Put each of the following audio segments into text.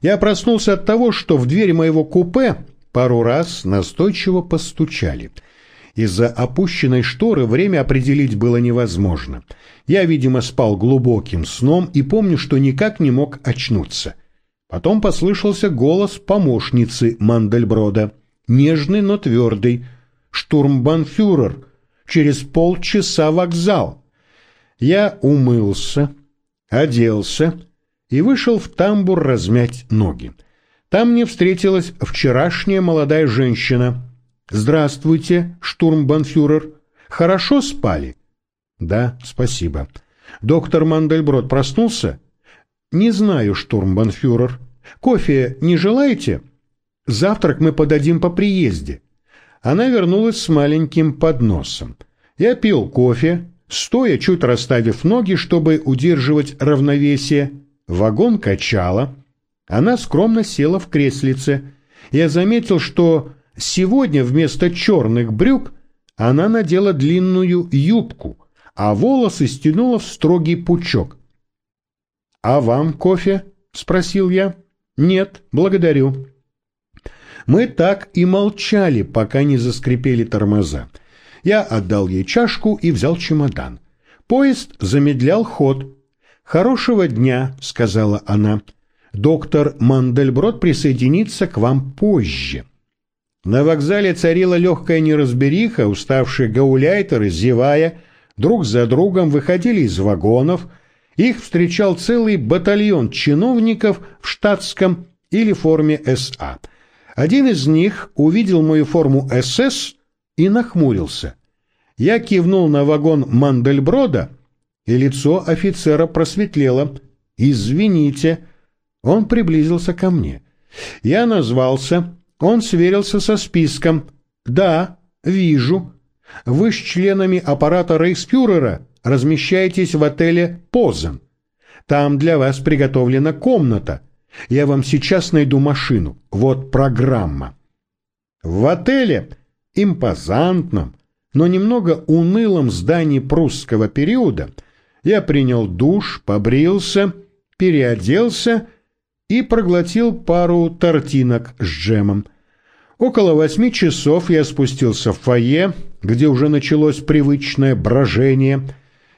Я проснулся от того, что в дверь моего купе пару раз настойчиво постучали. Из-за опущенной шторы время определить было невозможно. Я, видимо, спал глубоким сном и помню, что никак не мог очнуться. Потом послышался голос помощницы Мандельброда, нежный, но твердый. «Штурмбанфюрер! Через полчаса вокзал!» Я умылся, оделся и вышел в тамбур размять ноги. Там мне встретилась вчерашняя молодая женщина. «Здравствуйте, штурмбанфюрер. Хорошо спали?» «Да, спасибо». «Доктор Мандельброд проснулся?» «Не знаю, штурмбанфюрер. Кофе не желаете?» «Завтрак мы подадим по приезде». Она вернулась с маленьким подносом. Я пил кофе, стоя, чуть расставив ноги, чтобы удерживать равновесие. Вагон качало. Она скромно села в креслице. Я заметил, что сегодня вместо черных брюк она надела длинную юбку, а волосы стянула в строгий пучок. «А вам кофе?» — спросил я. «Нет, благодарю». Мы так и молчали, пока не заскрипели тормоза. Я отдал ей чашку и взял чемодан. Поезд замедлял ход. «Хорошего дня», — сказала она. «Доктор Мандельброд присоединится к вам позже». На вокзале царила легкая неразбериха, уставшие гауляйтеры, зевая, друг за другом выходили из вагонов. Их встречал целый батальон чиновников в штатском или форме СА. Один из них увидел мою форму СС и нахмурился. Я кивнул на вагон Мандельброда, и лицо офицера просветлело. «Извините». Он приблизился ко мне. Я назвался, он сверился со списком. «Да, вижу. Вы с членами аппарата Рейхспюрера размещаетесь в отеле «Позен». Там для вас приготовлена комната. Я вам сейчас найду машину. Вот программа». В отеле, импозантном, но немного унылом здании прусского периода, я принял душ, побрился, переоделся и проглотил пару тортинок с джемом. Около восьми часов я спустился в фойе, где уже началось привычное брожение.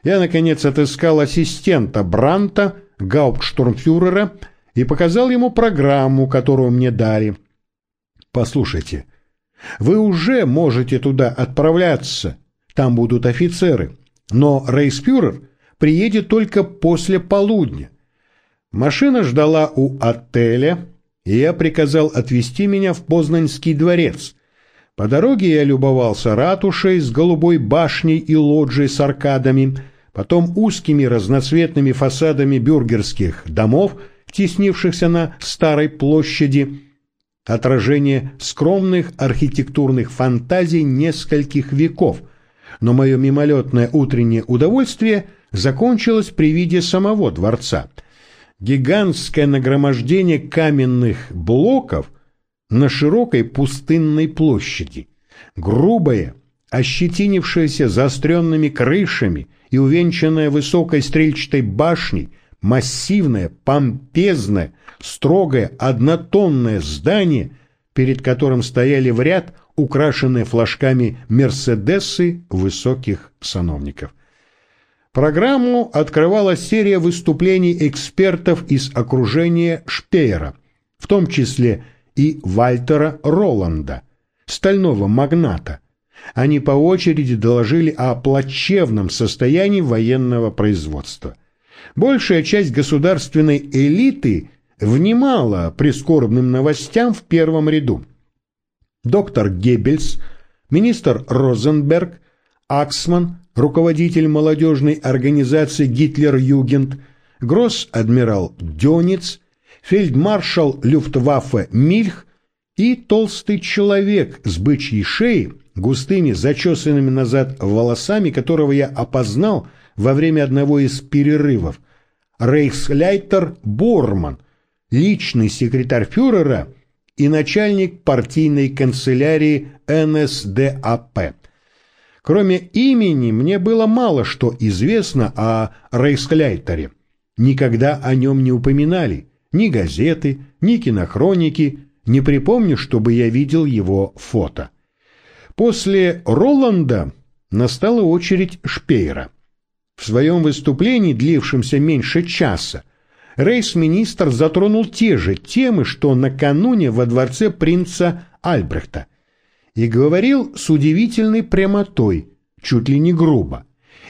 Я, наконец, отыскал ассистента Бранта, гауптштурмфюрера, и показал ему программу, которую мне дали. «Послушайте, вы уже можете туда отправляться, там будут офицеры, но рейспюрер приедет только после полудня. Машина ждала у отеля, и я приказал отвезти меня в Познанский дворец. По дороге я любовался ратушей с голубой башней и лоджией с аркадами, потом узкими разноцветными фасадами бюргерских домов, теснившихся на старой площади, отражение скромных архитектурных фантазий нескольких веков, но мое мимолетное утреннее удовольствие закончилось при виде самого дворца – гигантское нагромождение каменных блоков на широкой пустынной площади, грубое, ощетинившееся заостренными крышами и увенчанное высокой стрельчатой башней, массивное, помпезное, строгое, однотонное здание, перед которым стояли в ряд украшенные флажками «Мерседесы» высоких сановников. Программу открывала серия выступлений экспертов из окружения Шпеера, в том числе и Вальтера Роланда, стального магната. Они по очереди доложили о плачевном состоянии военного производства. Большая часть государственной элиты внимала прискорбным новостям в первом ряду. Доктор Геббельс, министр Розенберг, Аксман, руководитель молодежной организации «Гитлер-Югент», гросс-адмирал Дёниц, фельдмаршал Люфтваффе Мильх и толстый человек с бычьей шеей, густыми зачесанными назад волосами, которого я опознал во время одного из перерывов, рейхсляйтер Борман, личный секретарь фюрера и начальник партийной канцелярии НСДАП. Кроме имени, мне было мало что известно о Рейскляйтере. Никогда о нем не упоминали, Ни газеты, ни кинохроники, не припомню, чтобы я видел его фото. После Роланда настала очередь Шпейера. В своем выступлении, длившемся меньше часа, рейс-министр затронул те же темы, что накануне во дворце принца Альбрехта, и говорил с удивительной прямотой, чуть ли не грубо.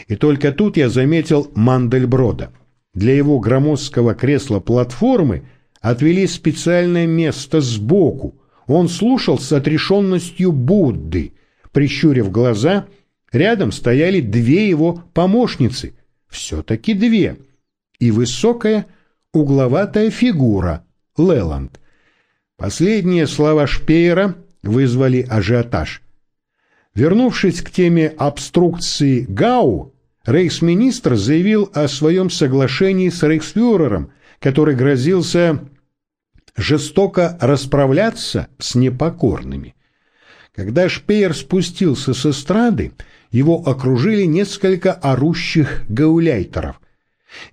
И только тут я заметил Мандельброда. Для его громоздкого кресла-платформы отвели специальное место сбоку. Он слушал с отрешенностью Будды. Прищурив глаза, рядом стояли две его помощницы. Все-таки две. И высокая, угловатая фигура Леланд. Последние слова Шпеера вызвали ажиотаж. Вернувшись к теме обструкции Гау, рейхсминистр заявил о своем соглашении с рейхсфюрером, который грозился жестоко расправляться с непокорными. Когда Шпеер спустился с эстрады, его окружили несколько орущих гауляйтеров.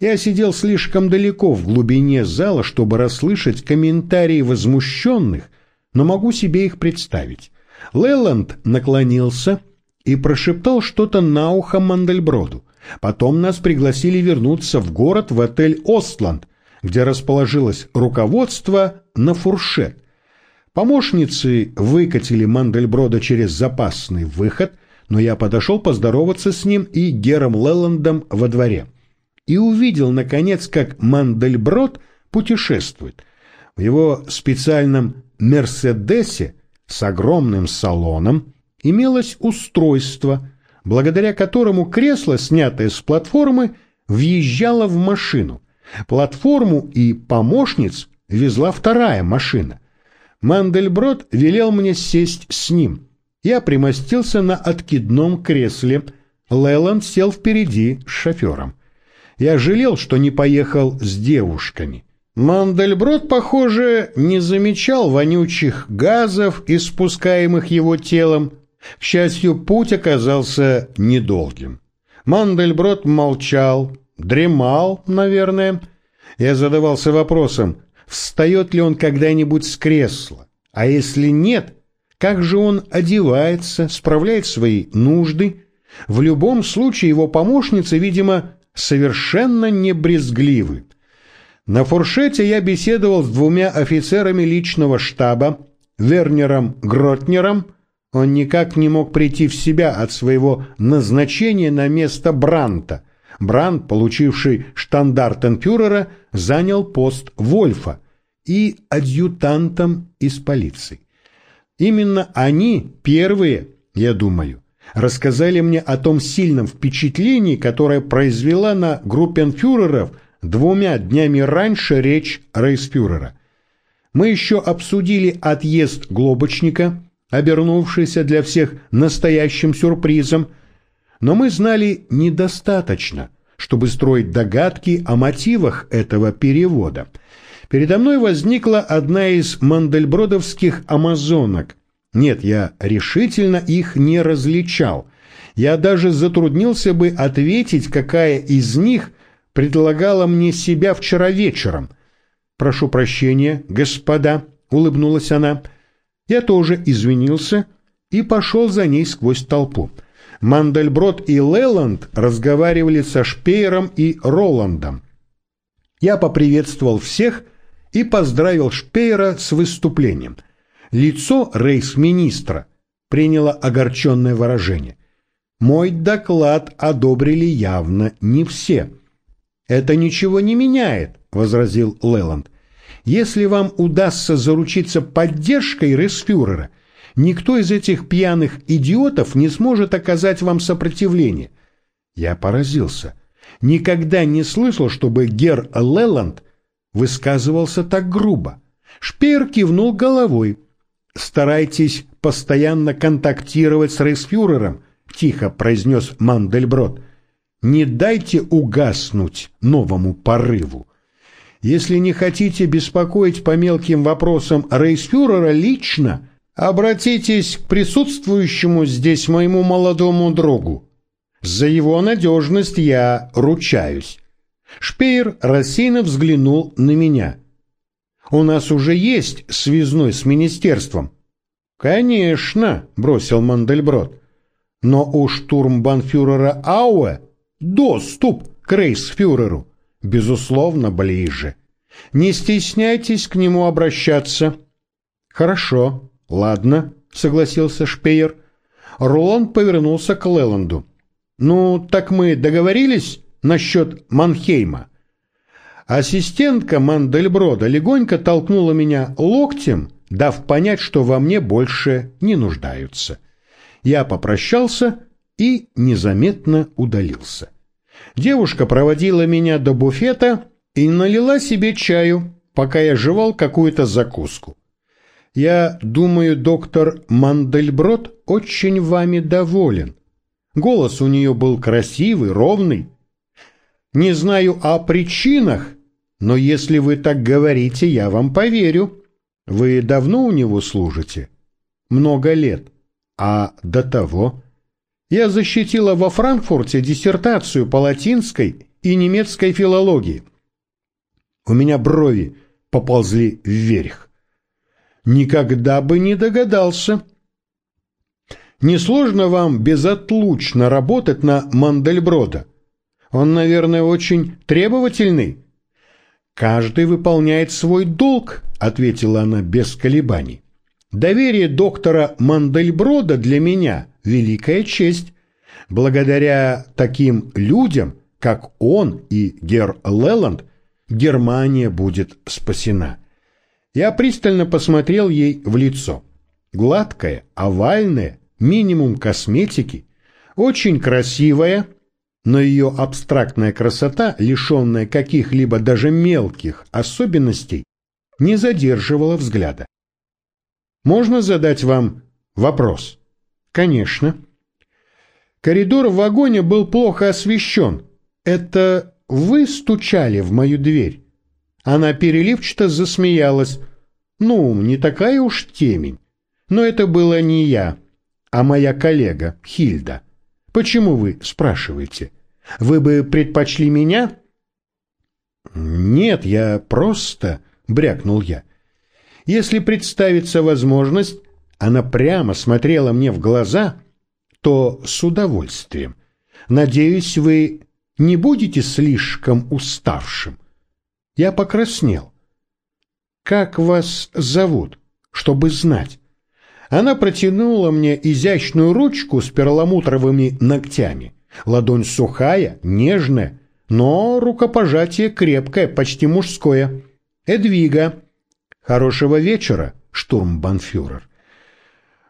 Я сидел слишком далеко в глубине зала, чтобы расслышать комментарии возмущенных, но могу себе их представить. Леланд наклонился и прошептал что-то на ухо Мандельброду. Потом нас пригласили вернуться в город в отель «Остланд», где расположилось руководство на фуршет. Помощницы выкатили Мандельброда через запасный выход, но я подошел поздороваться с ним и Гером Леландом во дворе. И увидел, наконец, как Мандельброд путешествует. В его специальном «Мерседесе» с огромным салоном имелось устройство, благодаря которому кресло, снятое с платформы, въезжало в машину. Платформу и помощниц везла вторая машина. Мандельброд велел мне сесть с ним. Я примостился на откидном кресле. Леланд сел впереди с шофером. Я жалел, что не поехал с девушками. Мандельброд, похоже, не замечал вонючих газов, испускаемых его телом. К счастью, путь оказался недолгим. Мандельброд молчал, дремал, наверное. Я задавался вопросом, встает ли он когда-нибудь с кресла, а если нет, как же он одевается, справляет свои нужды. В любом случае его помощницы, видимо, совершенно не брезгливы. На фуршете я беседовал с двумя офицерами личного штаба, Вернером Гротнером, он никак не мог прийти в себя от своего назначения на место Бранта. Брант, получивший штандартенфюрера, занял пост Вольфа и адъютантом из полиции. Именно они первые, я думаю, рассказали мне о том сильном впечатлении, которое произвела на группенфюреров – двумя днями раньше речь рейхсфюрера. Мы еще обсудили отъезд Глобочника, обернувшийся для всех настоящим сюрпризом, но мы знали недостаточно, чтобы строить догадки о мотивах этого перевода. Передо мной возникла одна из мандельбродовских амазонок. Нет, я решительно их не различал. Я даже затруднился бы ответить, какая из них предлагала мне себя вчера вечером. Прошу прощения, господа, улыбнулась она. Я тоже извинился и пошел за ней сквозь толпу. Мандельброд и Леланд разговаривали со Шпеером и Роландом. Я поприветствовал всех и поздравил Шпеера с выступлением. Лицо рейс-министра приняло огорченное выражение. Мой доклад одобрили явно не все – «Это ничего не меняет», — возразил Леланд. «Если вам удастся заручиться поддержкой Ресфюрера, никто из этих пьяных идиотов не сможет оказать вам сопротивление». Я поразился. Никогда не слышал, чтобы Гер Леланд высказывался так грубо. Шпеер кивнул головой. «Старайтесь постоянно контактировать с рейсфюрером», — тихо произнес Мандельброд. Не дайте угаснуть новому порыву. Если не хотите беспокоить по мелким вопросам рейсфюрера лично, обратитесь к присутствующему здесь моему молодому другу. За его надежность я ручаюсь. Шпеер рассеянно взглянул на меня. У нас уже есть связной с министерством. Конечно, бросил Мандельброд. Но у штурмбанфюрера Ауэ доступ к рейсфюреру, безусловно, ближе. Не стесняйтесь к нему обращаться. Хорошо, ладно, согласился Шпеер. Роланд повернулся к Леланду. Ну, так мы договорились насчет Манхейма? Ассистентка Мандельброда легонько толкнула меня локтем, дав понять, что во мне больше не нуждаются. Я попрощался и незаметно удалился. Девушка проводила меня до буфета и налила себе чаю, пока я жевал какую-то закуску. Я думаю, доктор Мандельброд очень вами доволен. Голос у нее был красивый, ровный. Не знаю о причинах, но если вы так говорите, я вам поверю. Вы давно у него служите? Много лет. А до того? Я защитила во Франкфурте диссертацию по латинской и немецкой филологии. У меня брови поползли вверх. Никогда бы не догадался. Несложно вам безотлучно работать на Мандельброда. Он, наверное, очень требовательный. Каждый выполняет свой долг, ответила она без колебаний. Доверие доктора Мандельброда для меня – великая честь. Благодаря таким людям, как он и Гер Леланд, Германия будет спасена. Я пристально посмотрел ей в лицо. Гладкое, овальное, минимум косметики, очень красивая, но ее абстрактная красота, лишенная каких-либо даже мелких особенностей, не задерживала взгляда. Можно задать вам вопрос? Конечно. Коридор в вагоне был плохо освещен. Это вы стучали в мою дверь? Она переливчато засмеялась. Ну, не такая уж темень. Но это было не я, а моя коллега Хильда. Почему вы спрашиваете? Вы бы предпочли меня? Нет, я просто, брякнул я. Если представится возможность, она прямо смотрела мне в глаза, то с удовольствием. Надеюсь, вы не будете слишком уставшим. Я покраснел. Как вас зовут, чтобы знать? Она протянула мне изящную ручку с перламутровыми ногтями. Ладонь сухая, нежная, но рукопожатие крепкое, почти мужское. Эдвига. Хорошего вечера, штурмбанфюрер.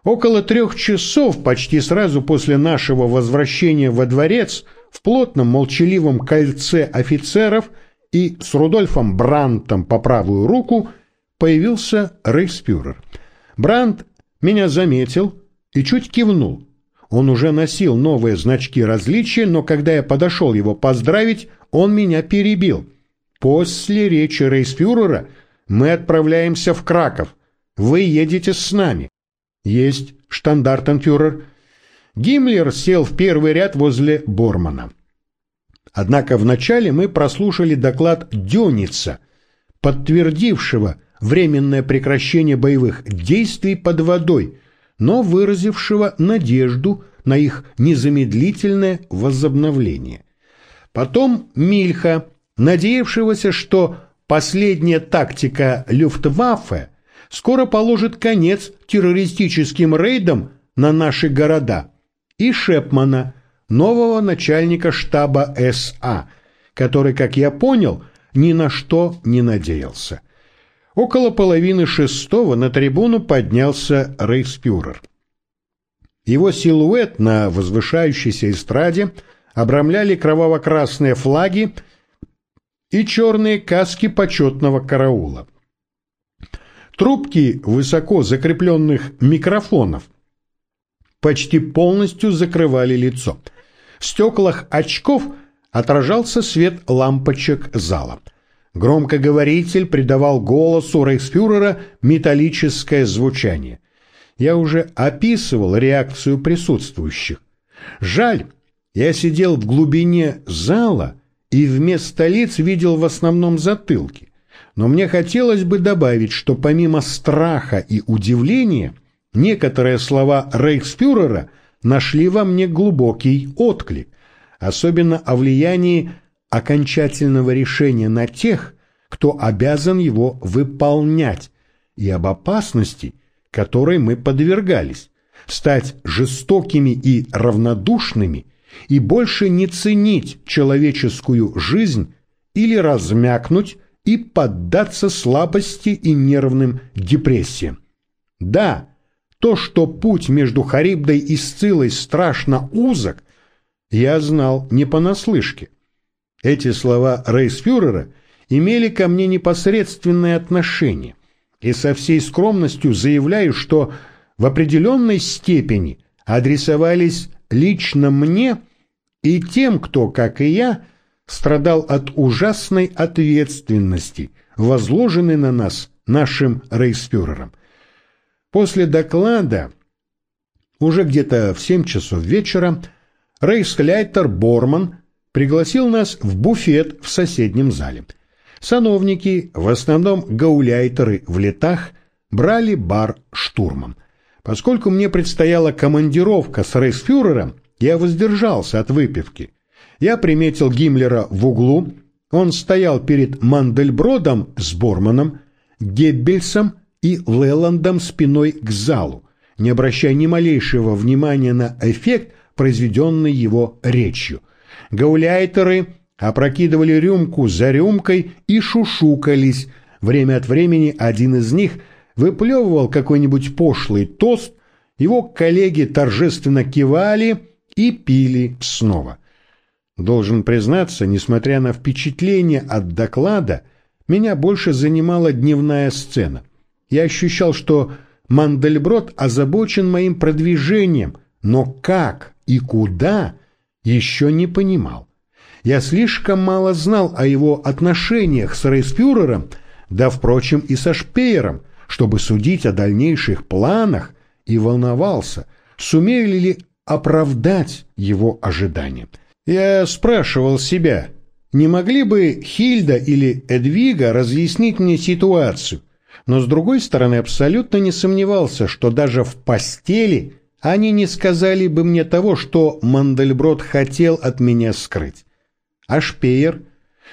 Около трех часов, почти сразу после нашего возвращения во дворец, в плотном молчаливом кольце офицеров и с Рудольфом Брантом по правую руку появился рейхспюрер. Брант меня заметил и чуть кивнул. Он уже носил новые значки различия, но когда я подошел его поздравить, он меня перебил. После речи рейхспюрера мы отправляемся в Краков. Вы едете с нами. Есть, штандартенфюрер. Гиммлер сел в первый ряд возле Бормана. Однако вначале мы прослушали доклад Дёница, подтвердившего временное прекращение боевых действий под водой, но выразившего надежду на их незамедлительное возобновление. Потом Мильха, надеявшегося, что Последняя тактика Люфтваффе скоро положит конец террористическим рейдам на наши города. И Шепмана, нового начальника штаба СА, который, как я понял, ни на что не надеялся. Около половины шестого на трибуну поднялся рейхспюрер. Его силуэт на возвышающейся эстраде обрамляли кроваво-красные флаги и черные каски почетного караула. Трубки высоко закрепленных микрофонов почти полностью закрывали лицо. В стеклах очков отражался свет лампочек зала. Громкоговоритель придавал голосу рейхсфюрера металлическое звучание. Я уже описывал реакцию присутствующих. Жаль, я сидел в глубине зала и вместо лиц видел в основном затылки. Но мне хотелось бы добавить, что помимо страха и удивления, некоторые слова рейхсфюрера нашли во мне глубокий отклик, особенно о влиянии окончательного решения на тех, кто обязан его выполнять, и об опасности, которой мы подвергались, стать жестокими и равнодушными и больше не ценить человеческую жизнь или размякнуть и поддаться слабости и нервным депрессиям. Да, то, что путь между Харибдой и Сцилой страшно узок, я знал не понаслышке. Эти слова рейсфюрера имели ко мне непосредственное отношение, и со всей скромностью заявляю, что в определенной степени адресовались лично мне и тем, кто, как и я, страдал от ужасной ответственности, возложенной на нас нашим рейхсфюрером. После доклада, уже где-то в семь часов вечера, рейхсляйтер Борман пригласил нас в буфет в соседнем зале. Сановники, в основном гауляйтеры в летах, брали бар штурмом. Поскольку мне предстояла командировка с рейхсфюрером, я воздержался от выпивки. Я приметил Гиммлера в углу, он стоял перед Мандельбродом с Борманом, Геббельсом и Леландом спиной к залу, не обращая ни малейшего внимания на эффект, произведенный его речью. Гауляйтеры опрокидывали рюмку за рюмкой и шушукались. Время от времени один из них выплевывал какой-нибудь пошлый тост, его коллеги торжественно кивали и пили снова. Должен признаться, несмотря на впечатление от доклада, меня больше занимала дневная сцена. Я ощущал, что Мандельброд озабочен моим продвижением, но как и куда еще не понимал. Я слишком мало знал о его отношениях с рейспюрером, да, впрочем, и со Шпеером, чтобы судить о дальнейших планах, и волновался, сумели ли оправдать его ожидания. Я спрашивал себя, не могли бы Хильда или Эдвига разъяснить мне ситуацию, но с другой стороны абсолютно не сомневался, что даже в постели они не сказали бы мне того, что Мандельброд хотел от меня скрыть. А Шпеер?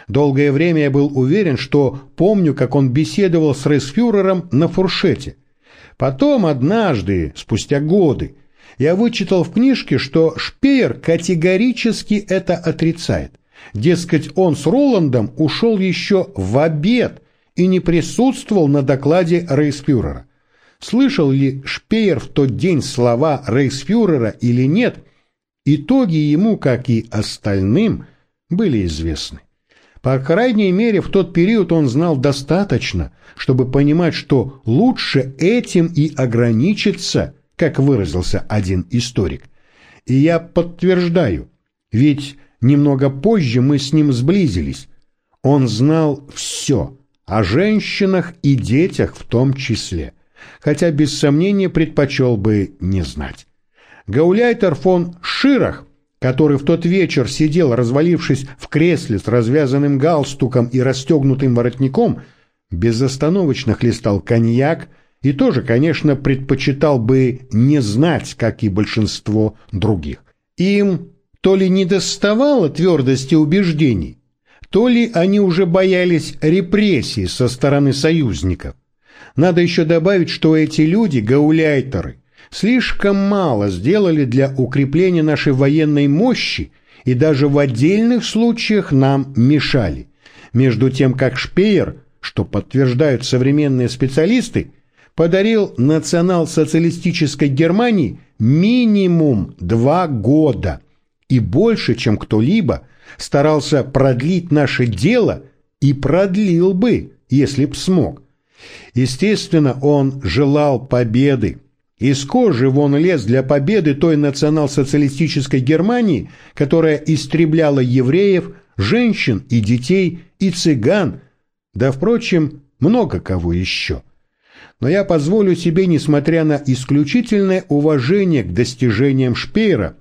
Долгое время я был уверен, что помню, как он беседовал с рейсфюрером на фуршете. Потом однажды, спустя годы, я вычитал в книжке, что Шпеер категорически это отрицает. Дескать, он с Роландом ушел еще в обед и не присутствовал на докладе рейсфюрера. Слышал ли Шпеер в тот день слова рейсфюрера или нет, итоги ему, как и остальным, были известны. По крайней мере, в тот период он знал достаточно, чтобы понимать, что лучше этим и ограничиться, как выразился один историк. И я подтверждаю, ведь немного позже мы с ним сблизились. Он знал все, о женщинах и детях в том числе, хотя без сомнения предпочел бы не знать. Гауляйтер фон Ширах который в тот вечер сидел, развалившись в кресле с развязанным галстуком и расстегнутым воротником, безостановочно хлестал коньяк и тоже, конечно, предпочитал бы не знать, как и большинство других. Им то ли не доставало твердости убеждений, то ли они уже боялись репрессий со стороны союзников. Надо еще добавить, что эти люди – гауляйтеры – слишком мало сделали для укрепления нашей военной мощи и даже в отдельных случаях нам мешали. Между тем, как Шпеер, что подтверждают современные специалисты, подарил национал-социалистической Германии минимум два года и больше, чем кто-либо, старался продлить наше дело и продлил бы, если б смог. Естественно, он желал победы, из кожи вон лез для победы той национал-социалистической Германии, которая истребляла евреев, женщин и детей, и цыган, да, впрочем, много кого еще. Но я позволю себе, несмотря на исключительное уважение к достижениям Шпеера,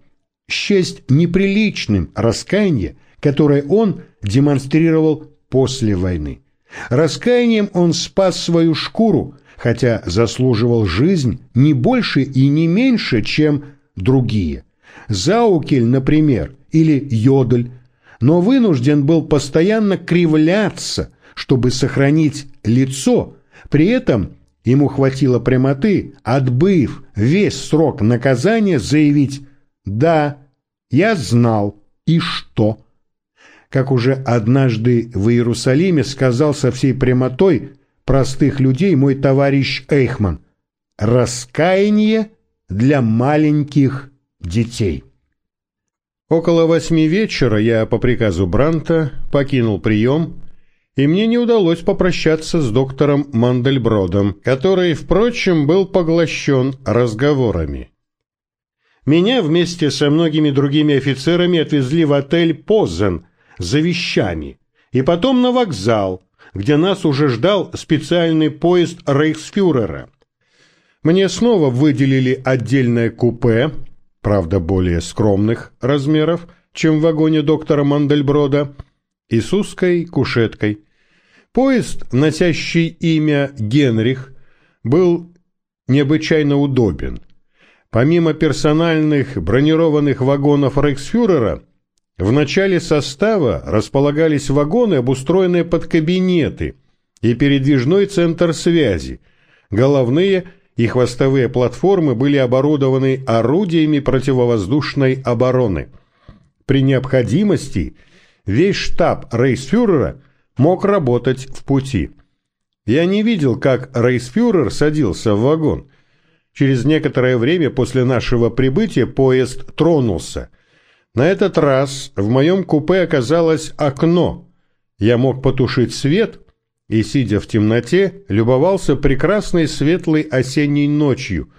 счесть неприличным раскаяние, которое он демонстрировал после войны. Раскаянием он спас свою шкуру, хотя заслуживал жизнь не больше и не меньше, чем другие. Заукель, например, или Йодль, но вынужден был постоянно кривляться, чтобы сохранить лицо, при этом ему хватило прямоты, отбыв весь срок наказания, заявить «Да, я знал, и что?» Как уже однажды в Иерусалиме сказал со всей прямотой простых людей мой товарищ Эйхман, «Раскаяние для маленьких детей». Около восьми вечера я по приказу Бранта покинул прием, и мне не удалось попрощаться с доктором Мандельбродом, который, впрочем, был поглощен разговорами. Меня вместе со многими другими офицерами отвезли в отель «Позен» за вещами, и потом на вокзал, где нас уже ждал специальный поезд рейхсфюрера. Мне снова выделили отдельное купе, правда более скромных размеров, чем в вагоне доктора Мандельброда, и с узкой кушеткой. Поезд, носящий имя Генрих, был необычайно удобен. Помимо персональных бронированных вагонов рейхсфюрера, в начале состава располагались вагоны, обустроенные под кабинеты, и передвижной центр связи, головные – и хвостовые платформы были оборудованы орудиями противовоздушной обороны. При необходимости весь штаб рейсфюрера мог работать в пути. Я не видел, как рейсфюрер садился в вагон. Через некоторое время после нашего прибытия поезд тронулся. На этот раз в моем купе оказалось окно. Я мог потушить свет и, сидя в темноте, любовался прекрасной светлой осенней ночью,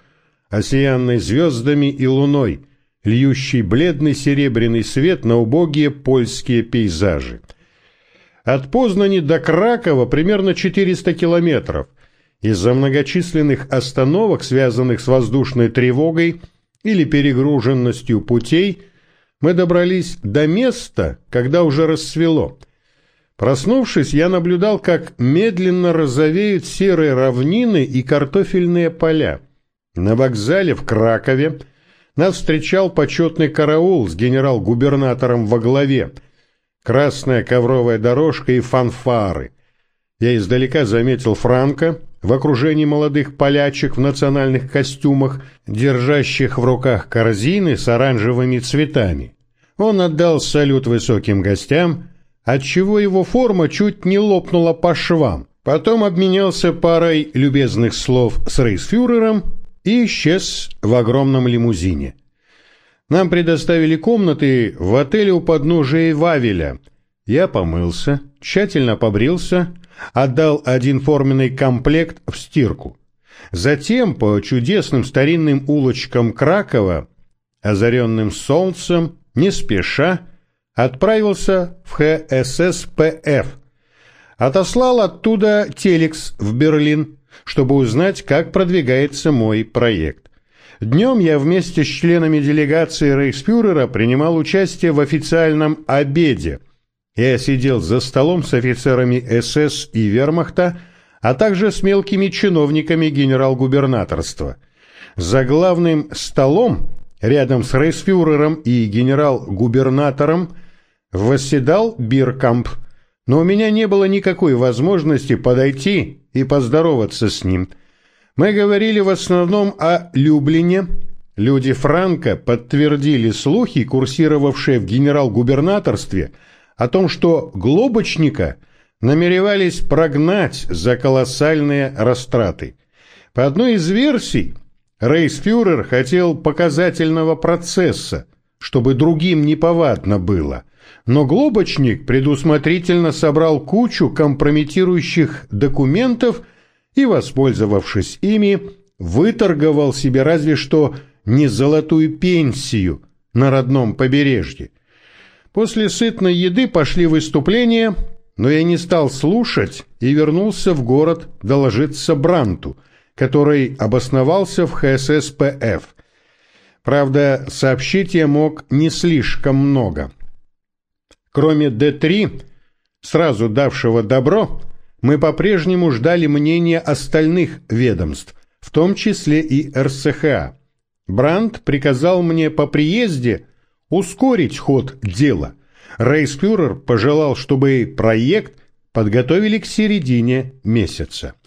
осиянной звездами и луной, льющей бледный серебряный свет на убогие польские пейзажи. От Познани до Кракова примерно 400 километров. Из-за многочисленных остановок, связанных с воздушной тревогой или перегруженностью путей, мы добрались до места, когда уже рассвело – Проснувшись, я наблюдал, как медленно розовеют серые равнины и картофельные поля. На вокзале в Кракове нас встречал почетный караул с генерал-губернатором во главе, красная ковровая дорожка и фанфары. Я издалека заметил Франка в окружении молодых полячек в национальных костюмах, держащих в руках корзины с оранжевыми цветами. Он отдал салют высоким гостям, отчего его форма чуть не лопнула по швам. Потом обменялся парой любезных слов с рейсфюрером и исчез в огромном лимузине. Нам предоставили комнаты в отеле у подножия Вавеля. Я помылся, тщательно побрился, отдал один форменный комплект в стирку. Затем по чудесным старинным улочкам Кракова, озаренным солнцем, не спеша, отправился в ХССПФ. Отослал оттуда телекс в Берлин, чтобы узнать, как продвигается мой проект. Днем я вместе с членами делегации Рейхсфюрера принимал участие в официальном обеде. Я сидел за столом с офицерами СС и Вермахта, а также с мелкими чиновниками генерал-губернаторства. За главным столом, рядом с рейхсфюрером и генерал-губернатором, Восседал Биркамп, но у меня не было никакой возможности подойти и поздороваться с ним. Мы говорили в основном о Люблине. Люди Франка подтвердили слухи, курсировавшие в генерал-губернаторстве, о том, что Глобочника намеревались прогнать за колоссальные растраты. По одной из версий, рейсфюрер хотел показательного процесса, чтобы другим неповадно было – но Глобочник предусмотрительно собрал кучу компрометирующих документов и, воспользовавшись ими, выторговал себе разве что не золотую пенсию на родном побережье. После сытной еды пошли выступления, но я не стал слушать и вернулся в город доложиться Бранту, который обосновался в ХССПФ. Правда, сообщить я мог не слишком много – Кроме Д-3, сразу давшего добро, мы по-прежнему ждали мнения остальных ведомств, в том числе и РСХА. Брандт приказал мне по приезде ускорить ход дела. Рейспюрер пожелал, чтобы проект подготовили к середине месяца –